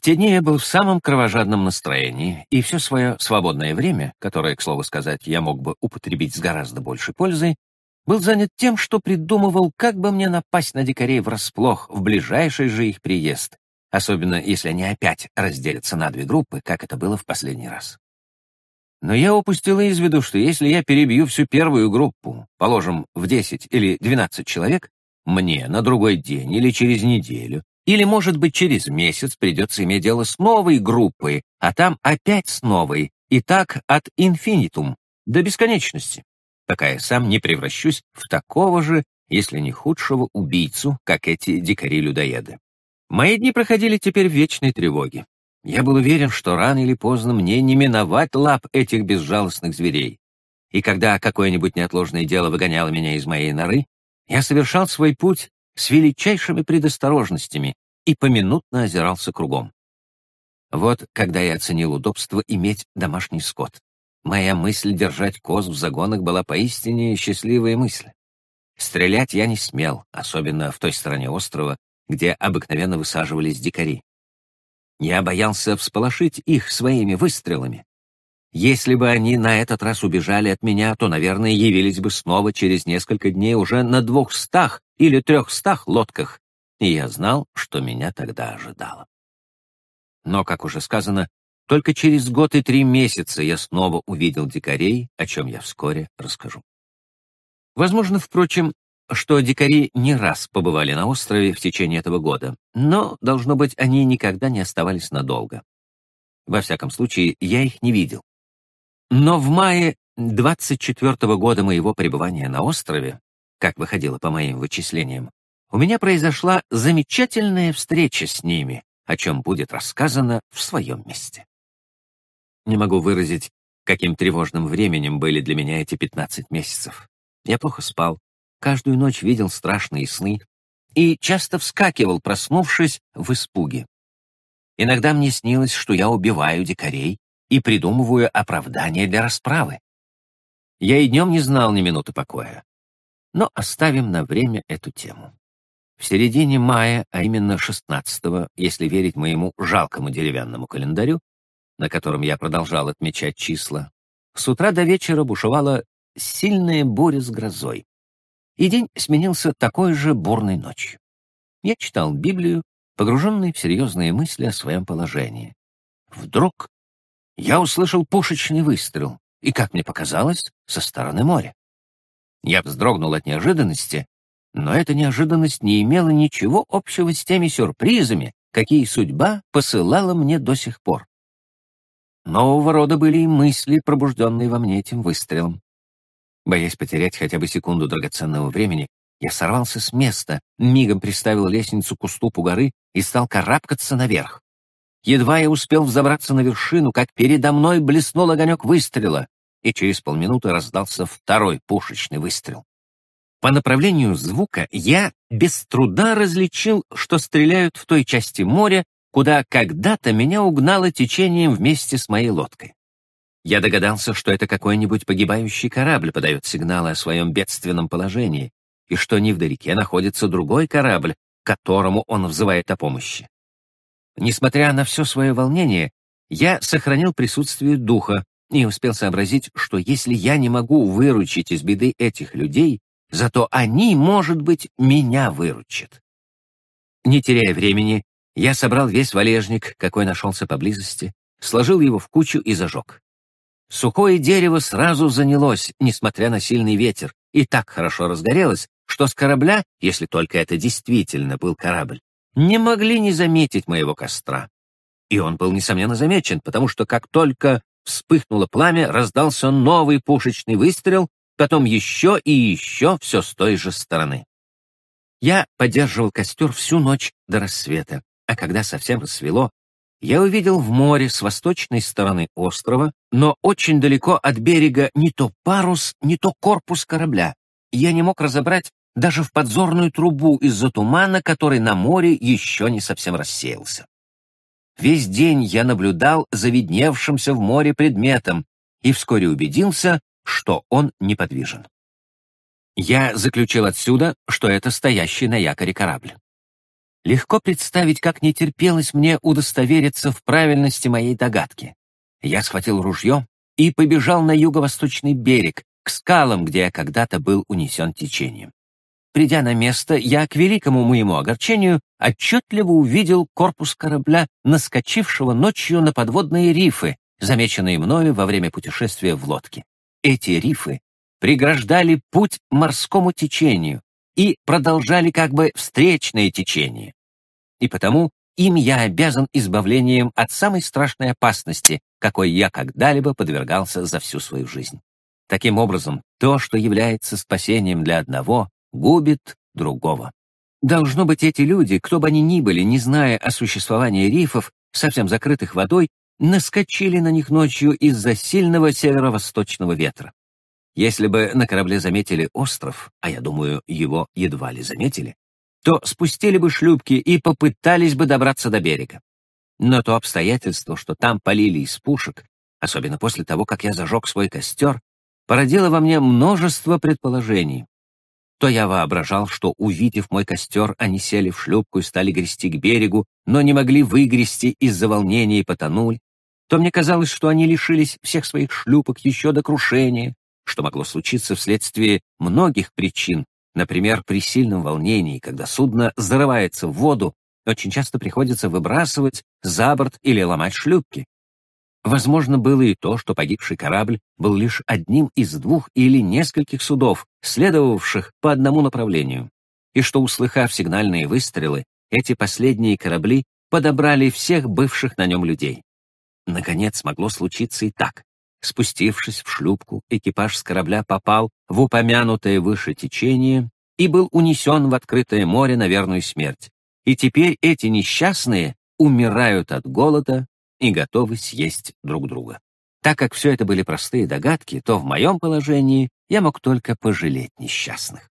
В те дни я был в самом кровожадном настроении, и все свое свободное время, которое, к слову сказать, я мог бы употребить с гораздо большей пользой, был занят тем, что придумывал, как бы мне напасть на дикарей врасплох в ближайший же их приезд, особенно если они опять разделятся на две группы, как это было в последний раз. Но я упустил из виду, что если я перебью всю первую группу, положим, в 10 или 12 человек, мне на другой день или через неделю, или, может быть, через месяц придется иметь дело с новой группой, а там опять с новой, и так от инфинитум до бесконечности, пока я сам не превращусь в такого же, если не худшего убийцу, как эти дикари-людоеды. Мои дни проходили теперь в вечной тревоге. Я был уверен, что рано или поздно мне не миновать лап этих безжалостных зверей. И когда какое-нибудь неотложное дело выгоняло меня из моей норы, я совершал свой путь с величайшими предосторожностями и поминутно озирался кругом. Вот когда я оценил удобство иметь домашний скот. Моя мысль держать коз в загонах была поистине счастливая мысль. Стрелять я не смел, особенно в той стороне острова, где обыкновенно высаживались дикари. Я боялся всполошить их своими выстрелами. Если бы они на этот раз убежали от меня, то, наверное, явились бы снова через несколько дней уже на двухстах или трехстах лодках, и я знал, что меня тогда ожидало. Но, как уже сказано, только через год и три месяца я снова увидел дикарей, о чем я вскоре расскажу. Возможно, впрочем, что дикари не раз побывали на острове в течение этого года, но, должно быть, они никогда не оставались надолго. Во всяком случае, я их не видел. Но в мае 24 -го года моего пребывания на острове, как выходило по моим вычислениям, у меня произошла замечательная встреча с ними, о чем будет рассказано в своем месте. Не могу выразить, каким тревожным временем были для меня эти 15 месяцев. Я плохо спал, каждую ночь видел страшные сны и часто вскакивал, проснувшись в испуге. Иногда мне снилось, что я убиваю дикарей и придумываю оправдание для расправы. Я и днем не знал ни минуты покоя. Но оставим на время эту тему. В середине мая, а именно 16-го, если верить моему жалкому деревянному календарю, на котором я продолжал отмечать числа, с утра до вечера бушевала сильная буря с грозой и день сменился такой же бурной ночью. Я читал Библию, погруженный в серьезные мысли о своем положении. Вдруг я услышал пушечный выстрел, и, как мне показалось, со стороны моря. Я вздрогнул от неожиданности, но эта неожиданность не имела ничего общего с теми сюрпризами, какие судьба посылала мне до сих пор. Нового рода были и мысли, пробужденные во мне этим выстрелом. Боясь потерять хотя бы секунду драгоценного времени, я сорвался с места, мигом приставил лестницу к уступу горы и стал карабкаться наверх. Едва я успел взобраться на вершину, как передо мной блеснул огонек выстрела, и через полминуты раздался второй пушечный выстрел. По направлению звука я без труда различил, что стреляют в той части моря, куда когда-то меня угнало течением вместе с моей лодкой. Я догадался, что это какой-нибудь погибающий корабль подает сигналы о своем бедственном положении, и что невдалеке находится другой корабль, которому он взывает о помощи. Несмотря на все свое волнение, я сохранил присутствие духа и успел сообразить, что если я не могу выручить из беды этих людей, зато они, может быть, меня выручат. Не теряя времени, я собрал весь валежник, какой нашелся поблизости, сложил его в кучу и зажег. Сухое дерево сразу занялось, несмотря на сильный ветер, и так хорошо разгорелось, что с корабля, если только это действительно был корабль, не могли не заметить моего костра. И он был, несомненно, замечен, потому что как только вспыхнуло пламя, раздался новый пушечный выстрел, потом еще и еще все с той же стороны. Я поддерживал костер всю ночь до рассвета, а когда совсем рассвело, я увидел в море с восточной стороны острова, но очень далеко от берега не то парус, не то корпус корабля. Я не мог разобрать даже в подзорную трубу из-за тумана, который на море еще не совсем рассеялся. Весь день я наблюдал за видневшимся в море предметом и вскоре убедился, что он неподвижен. Я заключил отсюда, что это стоящий на якоре корабль. легко представить, как не терпелось мне удостовериться в правильности моей догадки. Я схватил ружье и побежал на юго-восточный берег, к скалам, где я когда-то был унесен течением. Придя на место, я, к великому моему огорчению, отчетливо увидел корпус корабля, наскочившего ночью на подводные рифы, замеченные мною во время путешествия в лодке. Эти рифы преграждали путь морскому течению и продолжали как бы встречное течение. И потому им я обязан избавлением от самой страшной опасности, какой я когда-либо подвергался за всю свою жизнь. Таким образом, то, что является спасением для одного, губит другого. Должно быть, эти люди, кто бы они ни были, не зная о существовании рифов, совсем закрытых водой, наскочили на них ночью из-за сильного северо-восточного ветра. Если бы на корабле заметили остров, а я думаю, его едва ли заметили, то спустили бы шлюпки и попытались бы добраться до берега. Но то обстоятельство, что там полили из пушек, особенно после того, как я зажег свой костер, породило во мне множество предположений. То я воображал, что, увидев мой костер, они сели в шлюпку и стали грести к берегу, но не могли выгрести из-за волнения и потонули, то мне казалось, что они лишились всех своих шлюпок еще до крушения, что могло случиться вследствие многих причин, например, при сильном волнении, когда судно зарывается в воду, очень часто приходится выбрасывать за борт или ломать шлюпки. Возможно, было и то, что погибший корабль был лишь одним из двух или нескольких судов, следовавших по одному направлению, и что, услыхав сигнальные выстрелы, эти последние корабли подобрали всех бывших на нем людей. Наконец, могло случиться и так. Спустившись в шлюпку, экипаж с корабля попал в упомянутое выше течение и был унесен в открытое море на верную смерть. И теперь эти несчастные умирают от голода и готовы съесть друг друга. Так как все это были простые догадки, то в моем положении я мог только пожалеть несчастных.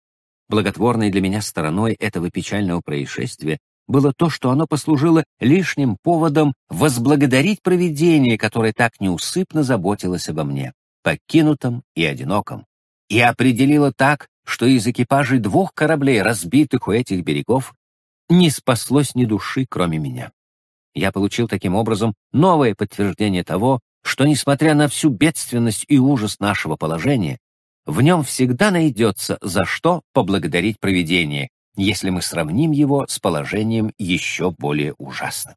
Благотворной для меня стороной этого печального происшествия было то, что оно послужило лишним поводом возблагодарить провидение, которое так неусыпно заботилось обо мне, покинутом и одиноком, и определило так, что из экипажей двух кораблей, разбитых у этих берегов, не спаслось ни души, кроме меня. Я получил таким образом новое подтверждение того, что, несмотря на всю бедственность и ужас нашего положения, в нем всегда найдется за что поблагодарить провидение, если мы сравним его с положением еще более ужасным.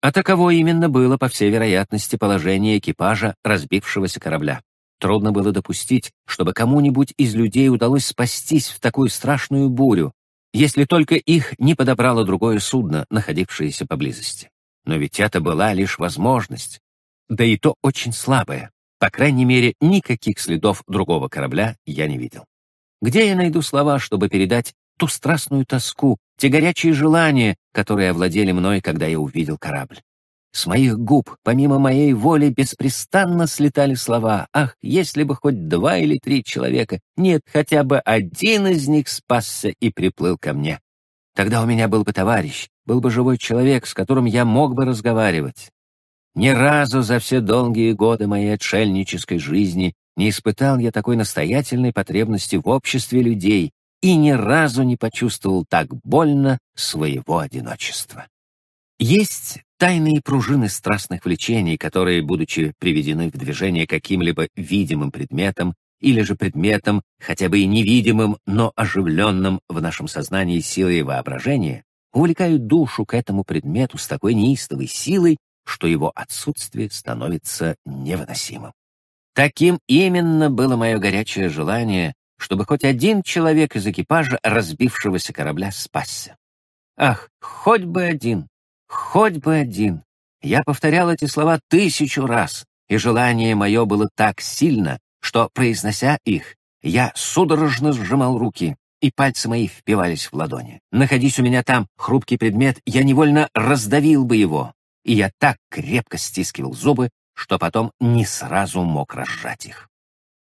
А таково именно было, по всей вероятности, положение экипажа разбившегося корабля. Трудно было допустить, чтобы кому-нибудь из людей удалось спастись в такую страшную бурю, если только их не подобрало другое судно, находившееся поблизости. Но ведь это была лишь возможность, да и то очень слабая. По крайней мере, никаких следов другого корабля я не видел. Где я найду слова, чтобы передать ту страстную тоску, те горячие желания, которые овладели мной, когда я увидел корабль? С моих губ, помимо моей воли, беспрестанно слетали слова «Ах, если бы хоть два или три человека, нет, хотя бы один из них спасся и приплыл ко мне. Тогда у меня был бы товарищ, был бы живой человек, с которым я мог бы разговаривать. Ни разу за все долгие годы моей отшельнической жизни не испытал я такой настоятельной потребности в обществе людей и ни разу не почувствовал так больно своего одиночества. Есть тайные пружины страстных влечений, которые, будучи приведены в движение каким-либо видимым предметом или же предметом, хотя бы и невидимым, но оживленным в нашем сознании силой воображения, увлекают душу к этому предмету с такой неистовой силой, что его отсутствие становится невыносимым. Таким именно было мое горячее желание, чтобы хоть один человек из экипажа разбившегося корабля спасся. Ах, хоть бы один, хоть бы один. Я повторял эти слова тысячу раз, и желание мое было так сильно, что, произнося их, я судорожно сжимал руки, и пальцы мои впивались в ладони. Находись у меня там хрупкий предмет, я невольно раздавил бы его, и я так крепко стискивал зубы, что потом не сразу мог разжать их.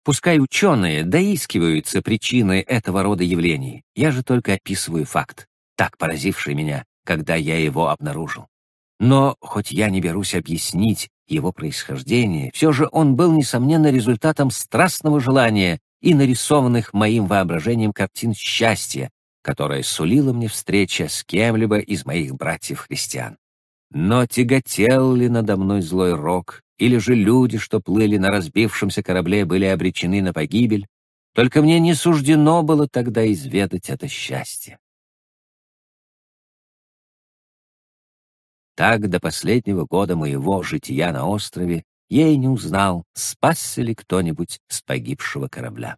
Пускай ученые доискиваются причиной этого рода явлений, я же только описываю факт, так поразивший меня, когда я его обнаружил. Но, хоть я не берусь объяснить его происхождение, все же он был, несомненно, результатом страстного желания и нарисованных моим воображением картин счастья, которое сулила мне встреча с кем-либо из моих братьев-христиан. Но тяготел ли надо мной злой рок, или же люди, что плыли на разбившемся корабле, были обречены на погибель, только мне не суждено было тогда изведать это счастье. Так до последнего года моего жития на острове я и не узнал, спасся ли кто-нибудь с погибшего корабля.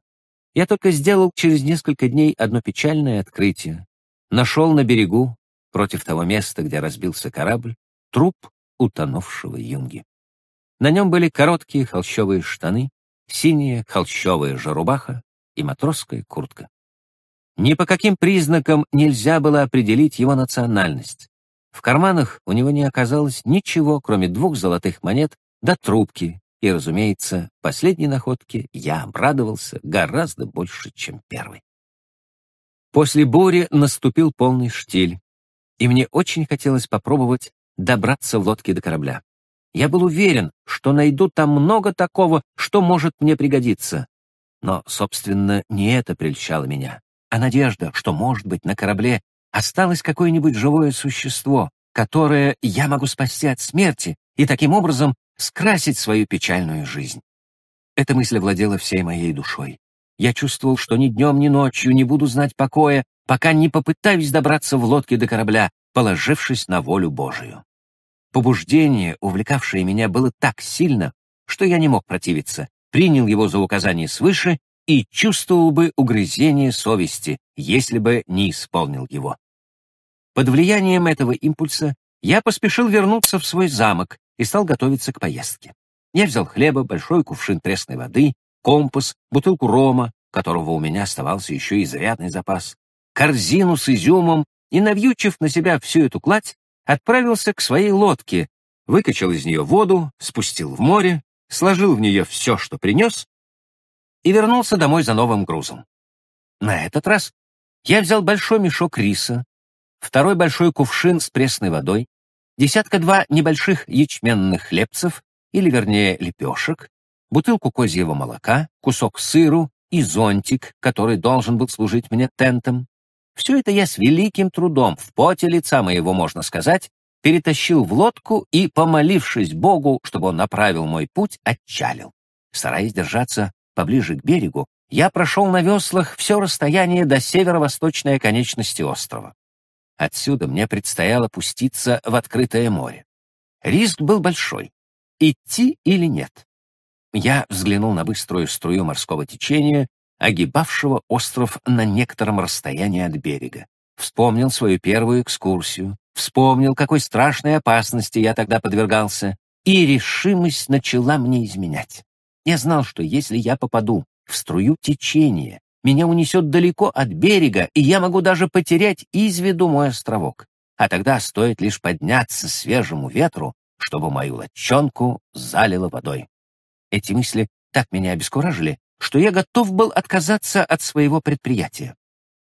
Я только сделал через несколько дней одно печальное открытие. Нашел на берегу, против того места, где разбился корабль, труп утонувшего юнги. На нем были короткие холщовые штаны, синяя холщовая же рубаха и матросская куртка. Ни по каким признакам нельзя было определить его национальность. В карманах у него не оказалось ничего, кроме двух золотых монет до трубки, и, разумеется, последней находке я обрадовался гораздо больше, чем первой. После бури наступил полный штиль, и мне очень хотелось попробовать добраться в лодке до корабля. Я был уверен, что найду там много такого, что может мне пригодиться. Но, собственно, не это прельщало меня, а надежда, что, может быть, на корабле осталось какое-нибудь живое существо, которое я могу спасти от смерти и таким образом скрасить свою печальную жизнь. Эта мысль владела всей моей душой. Я чувствовал, что ни днем, ни ночью не буду знать покоя, пока не попытаюсь добраться в лодке до корабля, положившись на волю Божию. Побуждение, увлекавшее меня, было так сильно, что я не мог противиться, принял его за указание свыше и чувствовал бы угрызение совести, если бы не исполнил его. Под влиянием этого импульса я поспешил вернуться в свой замок и стал готовиться к поездке. Я взял хлеба, большой кувшин пресной воды, компас, бутылку рома, которого у меня оставался еще изрядный запас, корзину с изюмом и, навьючив на себя всю эту кладь, отправился к своей лодке, выкачал из нее воду, спустил в море, сложил в нее все, что принес, и вернулся домой за новым грузом. На этот раз я взял большой мешок риса, второй большой кувшин с пресной водой, десятка-два небольших ячменных хлебцев, или вернее лепешек, бутылку козьего молока, кусок сыру и зонтик, который должен был служить мне тентом. Все это я с великим трудом, в поте лица моего, можно сказать, перетащил в лодку и, помолившись Богу, чтобы он направил мой путь, отчалил. Стараясь держаться поближе к берегу, я прошел на веслах все расстояние до северо-восточной оконечности острова. Отсюда мне предстояло пуститься в открытое море. Риск был большой — идти или нет. Я взглянул на быструю струю морского течения, огибавшего остров на некотором расстоянии от берега. Вспомнил свою первую экскурсию, вспомнил, какой страшной опасности я тогда подвергался, и решимость начала мне изменять. Я знал, что если я попаду в струю течения, меня унесет далеко от берега, и я могу даже потерять из виду мой островок. А тогда стоит лишь подняться свежему ветру, чтобы мою лодчонку залило водой. Эти мысли так меня обескуражили, что я готов был отказаться от своего предприятия.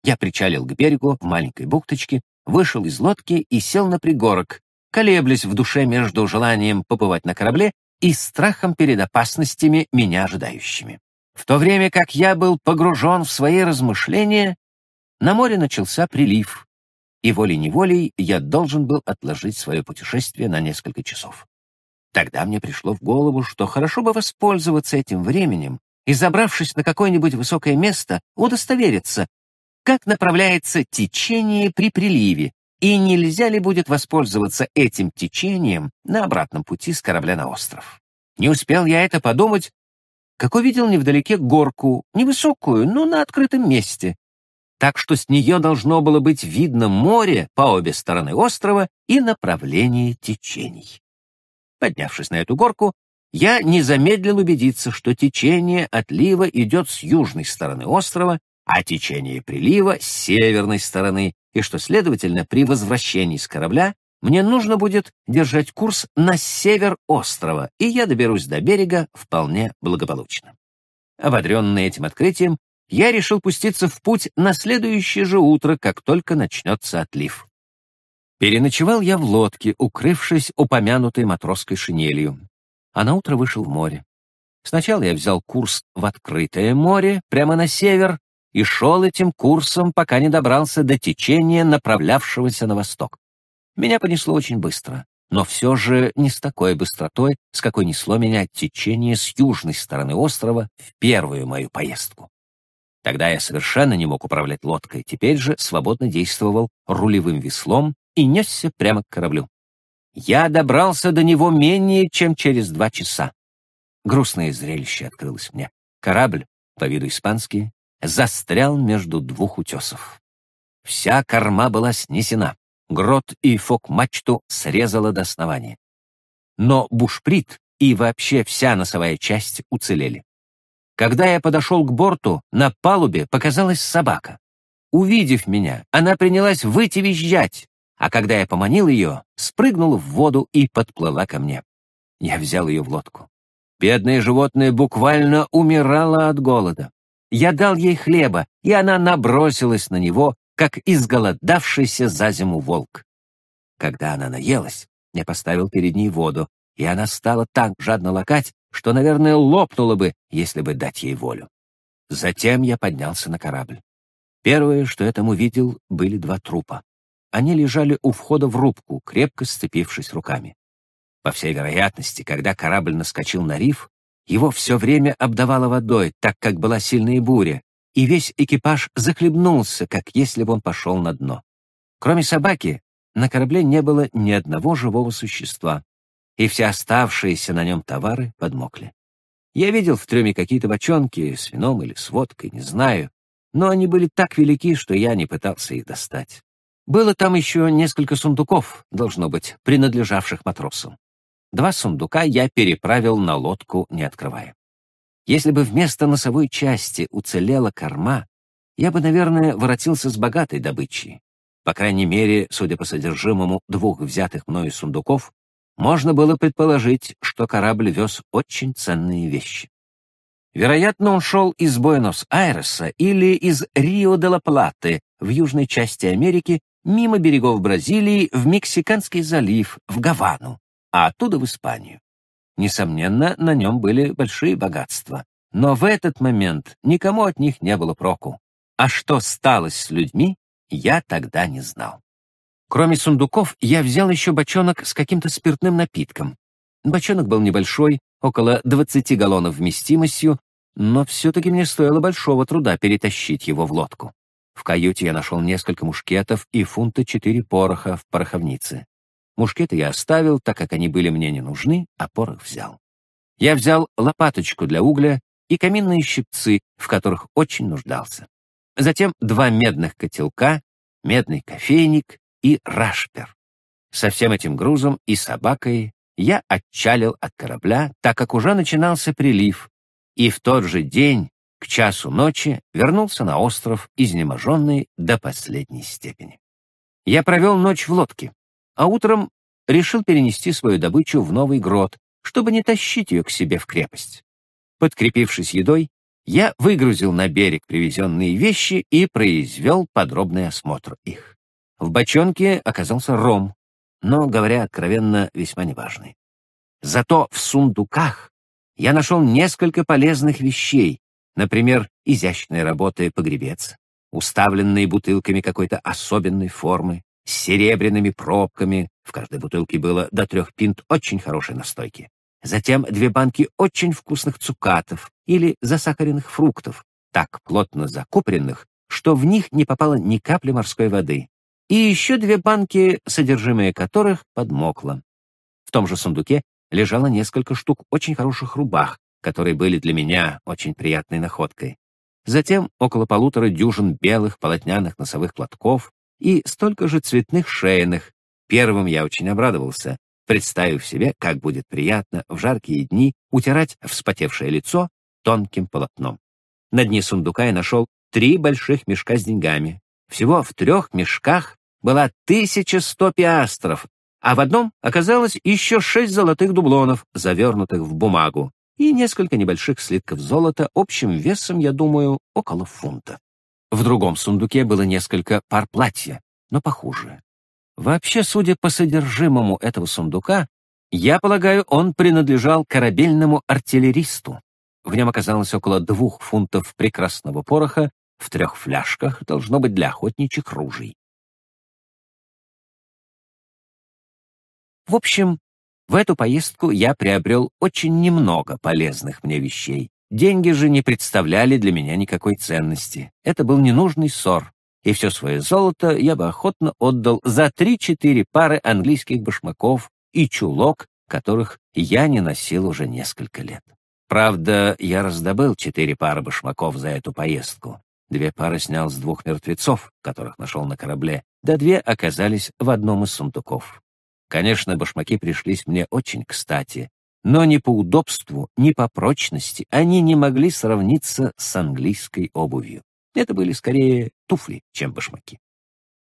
Я причалил к берегу в маленькой бухточке, вышел из лодки и сел на пригорок, колеблясь в душе между желанием побывать на корабле и страхом перед опасностями, меня ожидающими. В то время как я был погружен в свои размышления, на море начался прилив, и волей-неволей я должен был отложить свое путешествие на несколько часов. Тогда мне пришло в голову, что хорошо бы воспользоваться этим временем и, забравшись на какое-нибудь высокое место, удостовериться, как направляется течение при приливе, и нельзя ли будет воспользоваться этим течением на обратном пути с корабля на остров. Не успел я это подумать, как увидел невдалеке горку, невысокую, но на открытом месте, так что с нее должно было быть видно море по обе стороны острова и направление течений. Поднявшись на эту горку, я не замедлил убедиться, что течение отлива идет с южной стороны острова, а течение прилива — с северной стороны, и что, следовательно, при возвращении с корабля мне нужно будет держать курс на север острова, и я доберусь до берега вполне благополучно. Ободренный этим открытием, я решил пуститься в путь на следующее же утро, как только начнется отлив. Переночевал я в лодке, укрывшись упомянутой матросской шинелью, а на утро вышел в море. Сначала я взял курс в открытое море, прямо на север, и шел этим курсом, пока не добрался до течения, направлявшегося на восток. Меня понесло очень быстро, но все же не с такой быстротой, с какой несло меня течение с южной стороны острова в первую мою поездку. Тогда я совершенно не мог управлять лодкой, теперь же свободно действовал рулевым веслом и несся прямо к кораблю. Я добрался до него менее чем через два часа. Грустное зрелище открылось мне. Корабль, по виду испанский, застрял между двух утесов. Вся корма была снесена, грот и фок-мачту срезала до основания. Но бушприт и вообще вся носовая часть уцелели. Когда я подошел к борту, на палубе показалась собака. Увидев меня, она принялась выйти визжать, а когда я поманил ее, спрыгнула в воду и подплыла ко мне. Я взял ее в лодку. Бедное животное буквально умирало от голода. Я дал ей хлеба, и она набросилась на него, как изголодавшийся за зиму волк. Когда она наелась, я поставил перед ней воду, и она стала так жадно лакать, что, наверное, лопнула бы, если бы дать ей волю. Затем я поднялся на корабль. Первое, что я там увидел, были два трупа. Они лежали у входа в рубку, крепко сцепившись руками. По всей вероятности, когда корабль наскочил на риф, его все время обдавало водой, так как была сильная буря, и весь экипаж захлебнулся, как если бы он пошел на дно. Кроме собаки, на корабле не было ни одного живого существа, и все оставшиеся на нем товары подмокли. Я видел в трюме какие-то бочонки с вином или с водкой, не знаю, но они были так велики, что я не пытался их достать. Было там еще несколько сундуков, должно быть, принадлежавших матросам. Два сундука я переправил на лодку, не открывая. Если бы вместо носовой части уцелела корма, я бы, наверное, воротился с богатой добычей. По крайней мере, судя по содержимому двух взятых мною сундуков, можно было предположить, что корабль вез очень ценные вещи. Вероятно, он шел из Буэнос-Айреса или из Рио-де-ла-Платы в южной части Америки мимо берегов Бразилии в Мексиканский залив, в Гавану, а оттуда в Испанию. Несомненно, на нем были большие богатства. Но в этот момент никому от них не было проку. А что сталось с людьми, я тогда не знал. Кроме сундуков, я взял еще бочонок с каким-то спиртным напитком. Бочонок был небольшой, около 20 галлонов вместимостью, но все-таки мне стоило большого труда перетащить его в лодку. В каюте я нашел несколько мушкетов и фунта четыре пороха в пороховнице. Мушкеты я оставил, так как они были мне не нужны, а порох взял. Я взял лопаточку для угля и каминные щипцы, в которых очень нуждался. Затем два медных котелка, медный кофейник и рашпер. Со всем этим грузом и собакой я отчалил от корабля, так как уже начинался прилив, и в тот же день к часу ночи вернулся на остров, изнеможенный до последней степени. Я провел ночь в лодке, а утром решил перенести свою добычу в новый грот, чтобы не тащить ее к себе в крепость. Подкрепившись едой, я выгрузил на берег привезенные вещи и произвел подробный осмотр их. В бочонке оказался ром, но, говоря откровенно, весьма неважный. Зато в сундуках я нашел несколько полезных вещей, Например, изящной работы погребец, уставленный бутылками какой-то особенной формы, с серебряными пробками, в каждой бутылке было до трех пинт очень хорошей настойки. Затем две банки очень вкусных цукатов или засахаренных фруктов, так плотно закупоренных, что в них не попало ни капли морской воды. И еще две банки, содержимое которых подмокло. В том же сундуке лежало несколько штук очень хороших рубах, которые были для меня очень приятной находкой. Затем около полутора дюжин белых полотняных носовых платков и столько же цветных шейных. Первым я очень обрадовался, представив себе, как будет приятно в жаркие дни утирать вспотевшее лицо тонким полотном. На дне сундука я нашел три больших мешка с деньгами. Всего в трех мешках было 1100 пиастров, а в одном оказалось еще шесть золотых дублонов, завернутых в бумагу и несколько небольших слитков золота общим весом, я думаю, около фунта. В другом сундуке было несколько пар платья, но похуже. Вообще, судя по содержимому этого сундука, я полагаю, он принадлежал корабельному артиллеристу. В нем оказалось около двух фунтов прекрасного пороха в трех фляжках, должно быть для охотничьих ружей. В общем, в эту поездку я приобрел очень немного полезных мне вещей. Деньги же не представляли для меня никакой ценности. Это был ненужный ссор, и все свое золото я бы охотно отдал за три-четыре пары английских башмаков и чулок, которых я не носил уже несколько лет. Правда, я раздобыл четыре пары башмаков за эту поездку. Две пары снял с двух мертвецов, которых нашел на корабле, да две оказались в одном из сундуков. Конечно, башмаки пришлись мне очень кстати, но ни по удобству, ни по прочности они не могли сравниться с английской обувью. Это были скорее туфли, чем башмаки.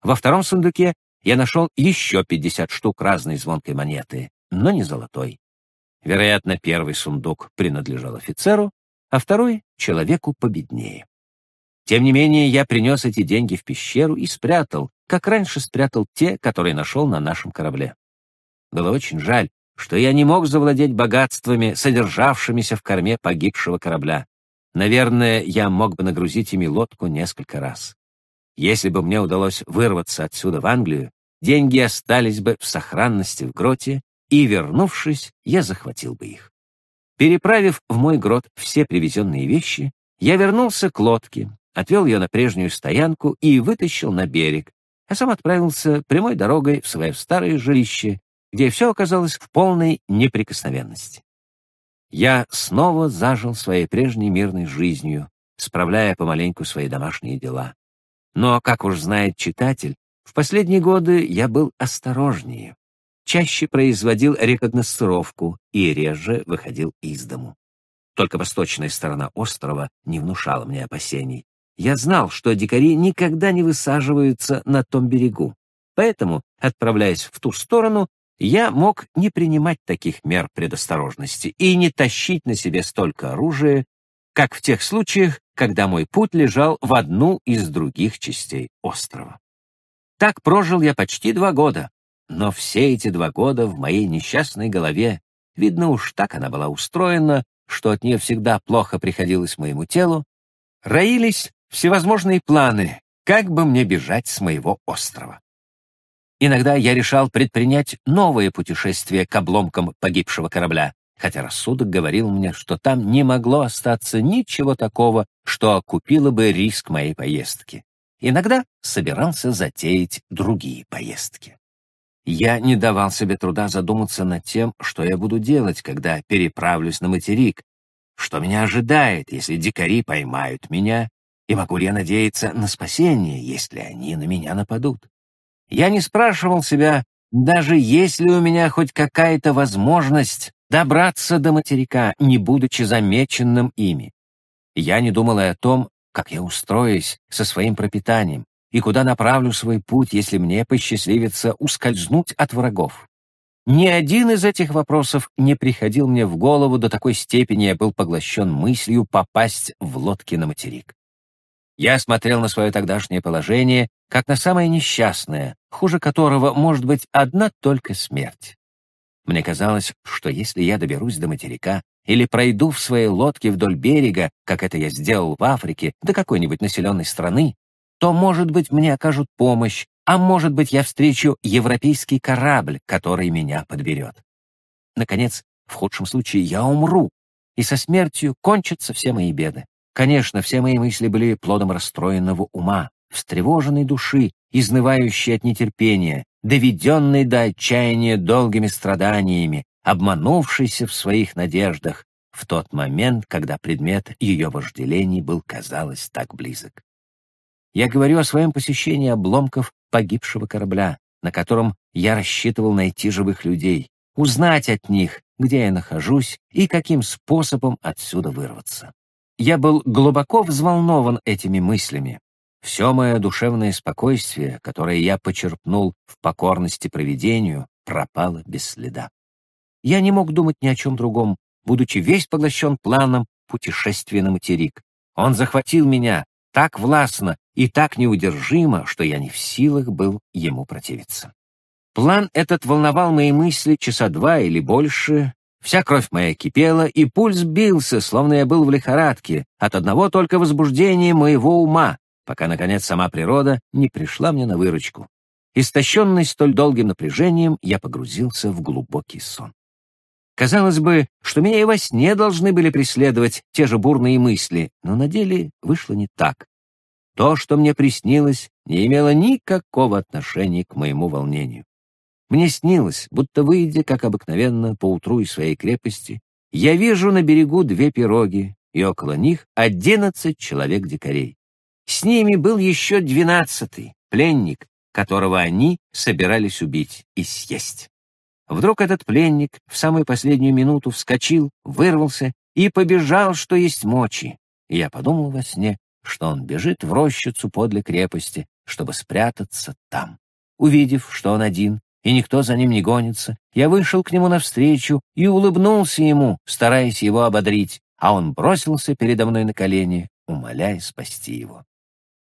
Во втором сундуке я нашел еще 50 штук разной звонкой монеты, но не золотой. Вероятно, первый сундук принадлежал офицеру, а второй — человеку победнее. Тем не менее, я принес эти деньги в пещеру и спрятал, как раньше спрятал те, которые нашел на нашем корабле. Было очень жаль, что я не мог завладеть богатствами, содержавшимися в корме погибшего корабля. Наверное, я мог бы нагрузить ими лодку несколько раз. Если бы мне удалось вырваться отсюда в Англию, деньги остались бы в сохранности в гроте, и, вернувшись, я захватил бы их. Переправив в мой грот все привезенные вещи, я вернулся к лодке, отвел ее на прежнюю стоянку и вытащил на берег, а сам отправился прямой дорогой в свое старое жилище, где все оказалось в полной неприкосновенности. Я снова зажил своей прежней мирной жизнью, справляя помаленьку свои домашние дела. Но, как уж знает читатель, в последние годы я был осторожнее, чаще производил рекогносцировку и реже выходил из дому. Только восточная сторона острова не внушала мне опасений. Я знал, что дикари никогда не высаживаются на том берегу. Поэтому, отправляясь в ту сторону, я мог не принимать таких мер предосторожности и не тащить на себе столько оружия, как в тех случаях, когда мой путь лежал в одну из других частей острова. Так прожил я почти два года, но все эти два года в моей несчастной голове, видно уж так она была устроена, что от нее всегда плохо приходилось моему телу, роились всевозможные планы, как бы мне бежать с моего острова. Иногда я решал предпринять новое путешествие к обломкам погибшего корабля, хотя рассудок говорил мне, что там не могло остаться ничего такого, что окупило бы риск моей поездки. Иногда собирался затеять другие поездки. Я не давал себе труда задуматься над тем, что я буду делать, когда переправлюсь на материк, что меня ожидает, если дикари поймают меня, и могу ли я надеяться на спасение, если они на меня нападут. Я не спрашивал себя, даже есть ли у меня хоть какая-то возможность добраться до материка, не будучи замеченным ими. Я не думал и о том, как я устроюсь со своим пропитанием и куда направлю свой путь, если мне посчастливится ускользнуть от врагов. Ни один из этих вопросов не приходил мне в голову до такой степени я был поглощен мыслью попасть в лодки на материк. Я смотрел на свое тогдашнее положение как на самое несчастное, хуже которого может быть одна только смерть. Мне казалось, что если я доберусь до материка или пройду в своей лодке вдоль берега, как это я сделал в Африке, до какой-нибудь населенной страны, то, может быть, мне окажут помощь, а может быть, я встречу европейский корабль, который меня подберет. Наконец, в худшем случае, я умру, и со смертью кончатся все мои беды. Конечно, все мои мысли были плодом расстроенного ума, встревоженной души, изнывающей от нетерпения, доведенной до отчаяния долгими страданиями, обманувшейся в своих надеждах в тот момент, когда предмет ее вожделений был, казалось, так близок. Я говорю о своем посещении обломков погибшего корабля, на котором я рассчитывал найти живых людей, узнать от них, где я нахожусь и каким способом отсюда вырваться. Я был глубоко взволнован этими мыслями, все мое душевное спокойствие, которое я почерпнул в покорности провидению, пропало без следа. Я не мог думать ни о чем другом, будучи весь поглощен планом путешествия на материк. Он захватил меня так властно и так неудержимо, что я не в силах был ему противиться. План этот волновал мои мысли часа два или больше, вся кровь моя кипела, и пульс бился, словно я был в лихорадке, от одного только возбуждения моего ума, пока, наконец, сама природа не пришла мне на выручку. Истощенный столь долгим напряжением, я погрузился в глубокий сон. Казалось бы, что меня и во сне должны были преследовать те же бурные мысли, но на деле вышло не так. То, что мне приснилось, не имело никакого отношения к моему волнению. Мне снилось, будто выйдя, как обыкновенно, поутру из своей крепости, я вижу на берегу две пироги, и около них одиннадцать человек-дикарей. С ними был еще двенадцатый, пленник, которого они собирались убить и съесть. Вдруг этот пленник в самую последнюю минуту вскочил, вырвался и побежал, что есть мочи. И я подумал во сне, что он бежит в рощицу подле крепости, чтобы спрятаться там. Увидев, что он один, и никто за ним не гонится, я вышел к нему навстречу и улыбнулся ему, стараясь его ободрить, а он бросился передо мной на колени, умоляя спасти его.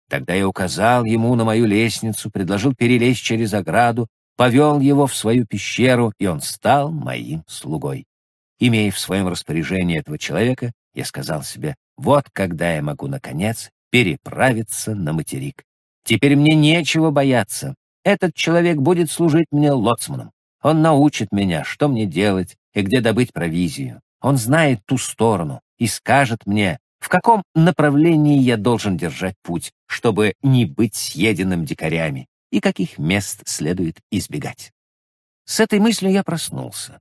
Тогда я указал ему на мою лестницу, предложил перелезть через ограду, повел его в свою пещеру, и он стал моим слугой. Имея в своем распоряжении этого человека, я сказал себе, вот когда я могу, наконец, переправиться на материк. Теперь мне нечего бояться. Этот человек будет служить мне лоцманом. Он научит меня, что мне делать и где добыть провизию. Он знает ту сторону и скажет мне, в каком направлении я должен держать путь, чтобы не быть съеденным дикарями, и каких мест следует избегать. С этой мыслью я проснулся.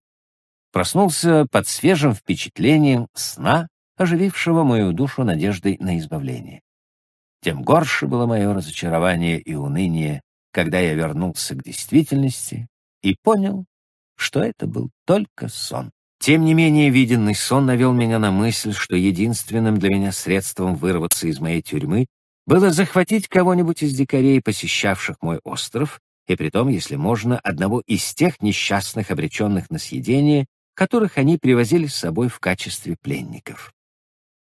Проснулся под свежим впечатлением сна, оживившего мою душу надеждой на избавление. Тем горше было мое разочарование и уныние, когда я вернулся к действительности и понял, что это был только сон. Тем не менее, виденный сон навел меня на мысль, что единственным для меня средством вырваться из моей тюрьмы было захватить кого-нибудь из дикарей, посещавших мой остров, и притом, если можно, одного из тех несчастных, обреченных на съедение, которых они привозили с собой в качестве пленников.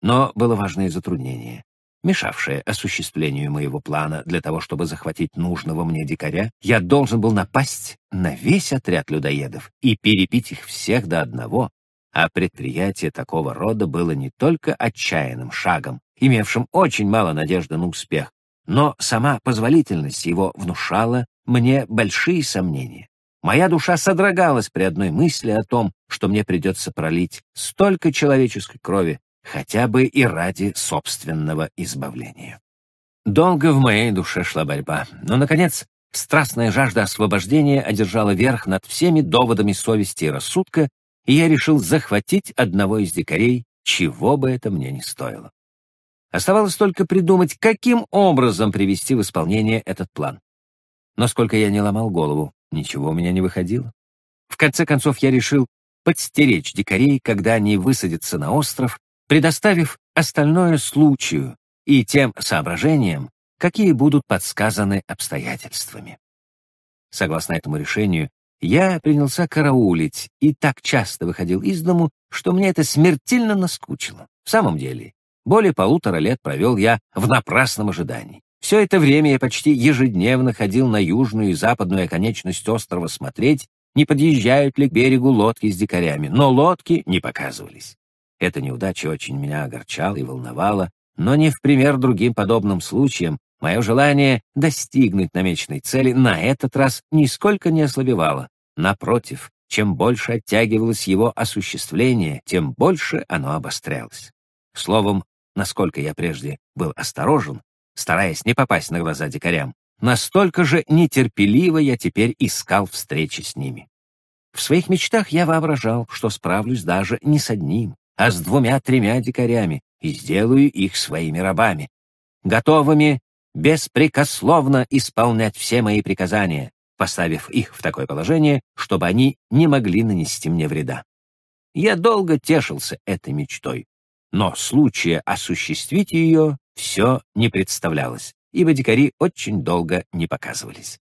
Но было важное затруднение, мешавшее осуществлению моего плана для того, чтобы захватить нужного мне дикаря. Я должен был напасть на весь отряд людоедов и перепить их всех до одного, а предприятие такого рода было не только отчаянным шагом, имевшим очень мало надежды на успех, но сама позволительность его внушала мне большие сомнения. Моя душа содрогалась при одной мысли о том, что мне придется пролить столько человеческой крови, хотя бы и ради собственного избавления. Долго в моей душе шла борьба, но, наконец, страстная жажда освобождения одержала верх над всеми доводами совести и рассудка, и я решил захватить одного из дикарей, чего бы это мне ни стоило. Оставалось только придумать, каким образом привести в исполнение этот план. Но сколько я не ломал голову, ничего у меня не выходило. В конце концов я решил подстеречь дикарей, когда они высадятся на остров, предоставив остальное случаю и тем соображениям, какие будут подсказаны обстоятельствами. Согласно этому решению, я принялся караулить и так часто выходил из дому, что мне это смертельно наскучило. В самом деле, более полутора лет провел я в напрасном ожидании. Все это время я почти ежедневно ходил на южную и западную оконечность острова смотреть, не подъезжают ли к берегу лодки с дикарями, но лодки не показывались. Эта неудача очень меня огорчала и волновала, но не в пример другим подобным случаям мое желание достигнуть намеченной цели на этот раз нисколько не ослабевало. Напротив, чем больше оттягивалось его осуществление, тем больше оно обострялось. Словом, насколько я прежде был осторожен, стараясь не попасть на глаза дикарям, настолько же нетерпеливо я теперь искал встречи с ними. В своих мечтах я воображал, что справлюсь даже не с одним, а с двумя-тремя дикарями и сделаю их своими рабами, готовыми беспрекословно исполнять все мои приказания, поставив их в такое положение, чтобы они не могли нанести мне вреда. Я долго тешился этой мечтой, но случая осуществить ее все не представлялось, ибо дикари очень долго не показывались.